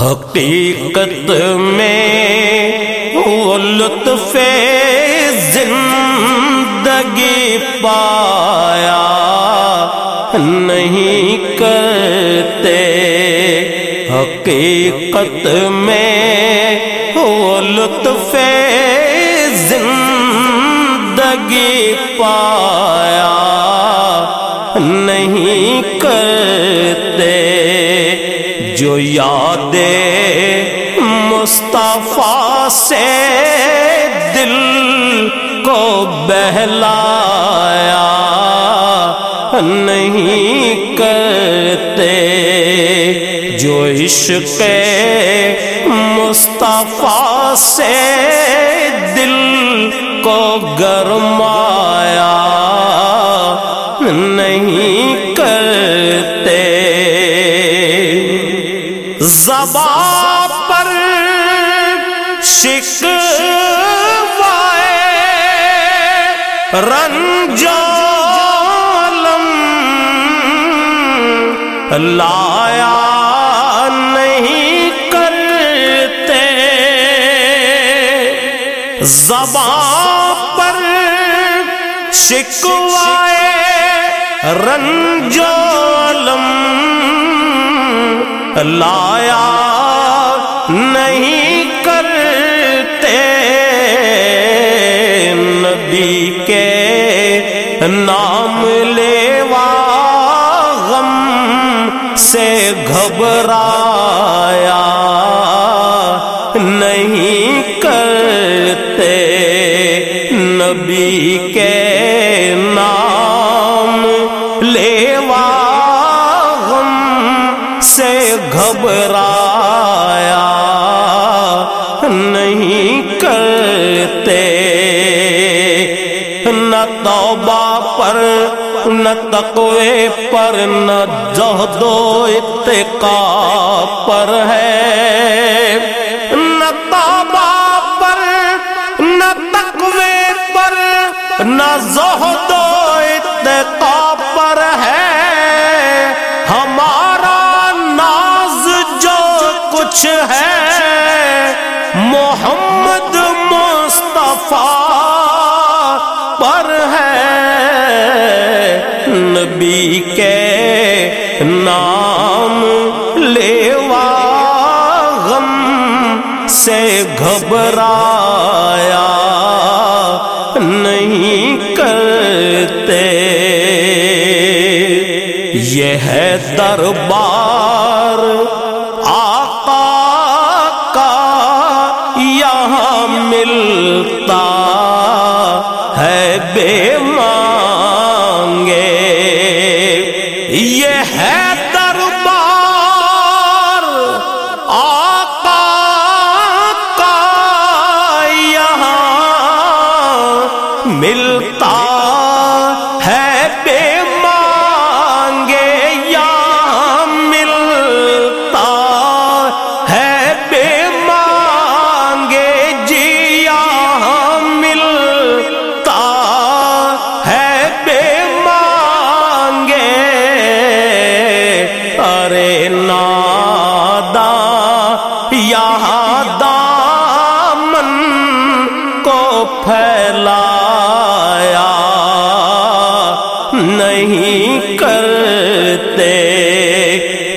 حقیقت میں وہ لطف زندگی پایا نہیں کرتے۔ حقیقت میں وہ لطف زندگی پایا نہیں کرتے۔ جو یاد سے دل کو بہلایا نہیں کرتے جو عشق مصطفیٰ سے دل کو گرمایا لایا نہیں کرتے۔ زبان پر شکوائے رنجولم لایا نہیں کرتے نبی کے نام لیوا غم سے گھبرایا نہیں کرتے نہ توبہ پر، نہ تقوی پر، نہ جہد و اتقا پر ہے۔ محمد مصطفیٰ پر ہے نبی کے نام لیوا غم سے گھبرایا نہیں کرتے۔ یہ ہے دربار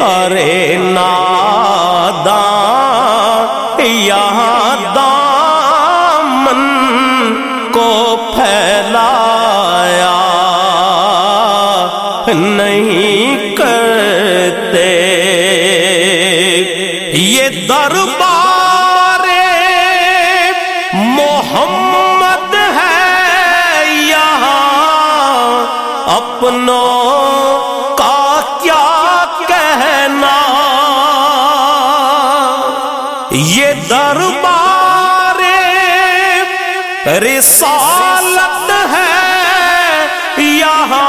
ارے نا رسالت ہے یہاں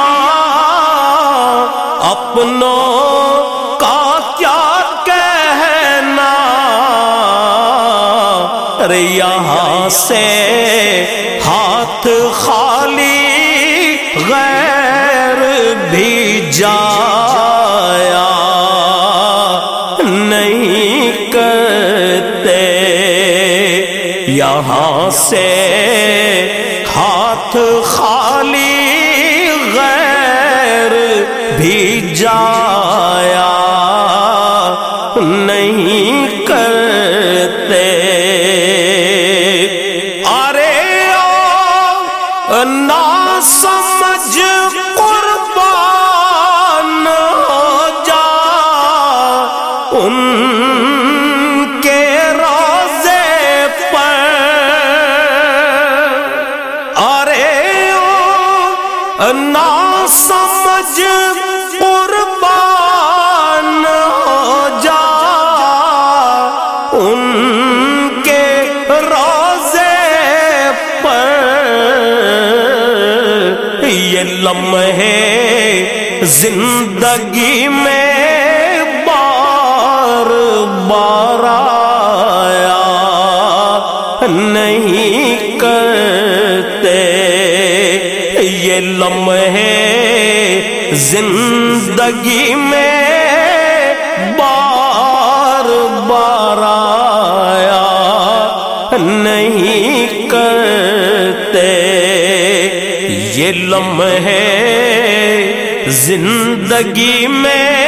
اپنوں کا کیا کہنا؟ ارے یہاں سے ہاتھ خالی غیر بھی جایا یہاں سے ہاتھ خالی غیر بھی جا کے روزے پر یہ لمحے زندگی میں بار بار آیا نہیں کرتے۔ یہ لمحے زندگی میں بار بار لمحے زندگی میں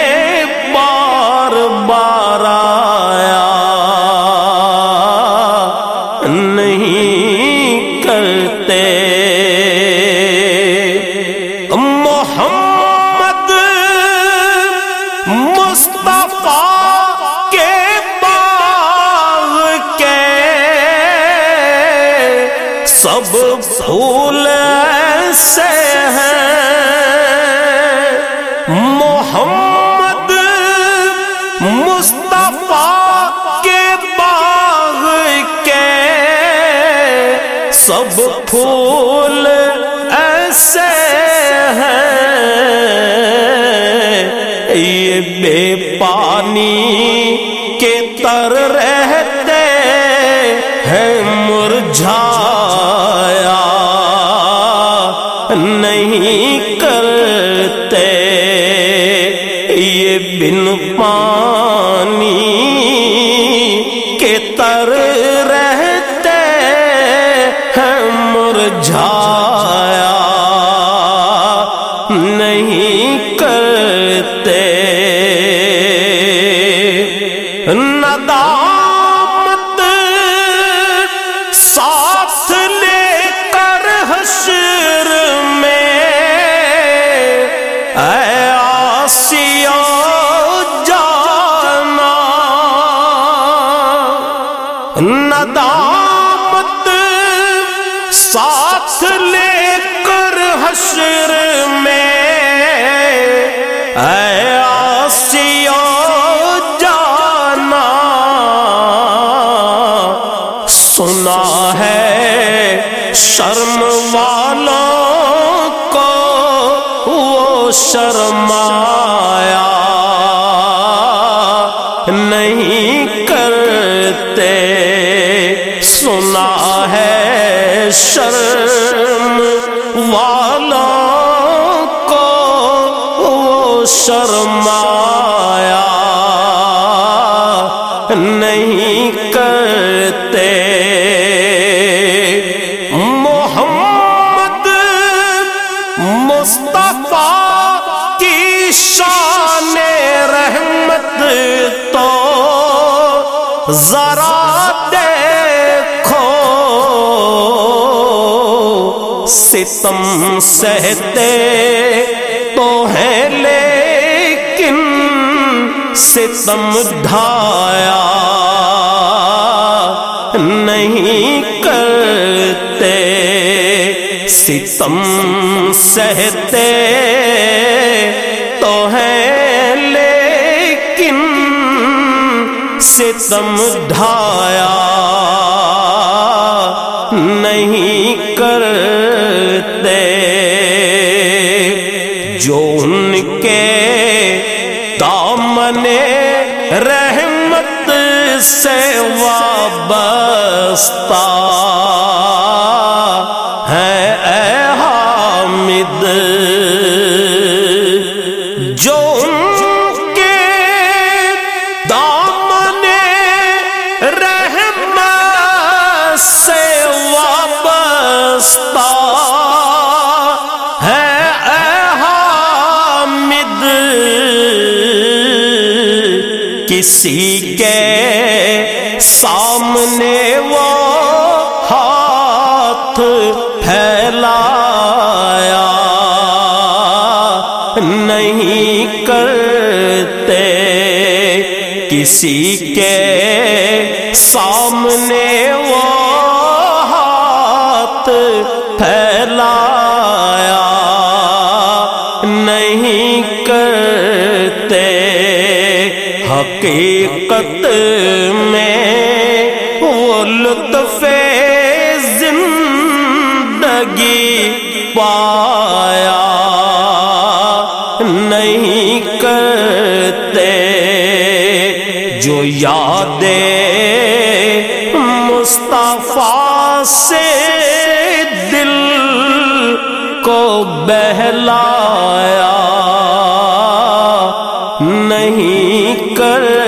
سے ہیں محمد مصطفیٰ کے باغ کے سب پھول ایسے یہ بے پانی کے تر رہتے ہیں مرجھایا جھا حشر میں اے آسیو جانا سنا ہے شرم والوں کو وہ شرمایا شرمایا نہیں کرتے۔ محمد مصطفیٰ کی شان رحمت تو ذرا دیکھو۔ ستم سہتے تو ہے لیکن ستم ڈھایا نہیں کرتے ستم سہتے تو ہے لیکن ستم ڈھایا نہیں سے وابستہ ہے اے حامد، جو ان کے دامن رحمت سے وابستہ ہے اے حامد، کسی کے سامنے وہ ہاتھ پھیلایا۔ نہیں کرتے کسی کے سامنے وہ ہاتھ پھیلایا۔ نہیں کرتے حقیقت لگی پایا۔ نہیں کرتے جو یادیں مصطفیٰ سے دل کو بہلایا۔ نہیں کر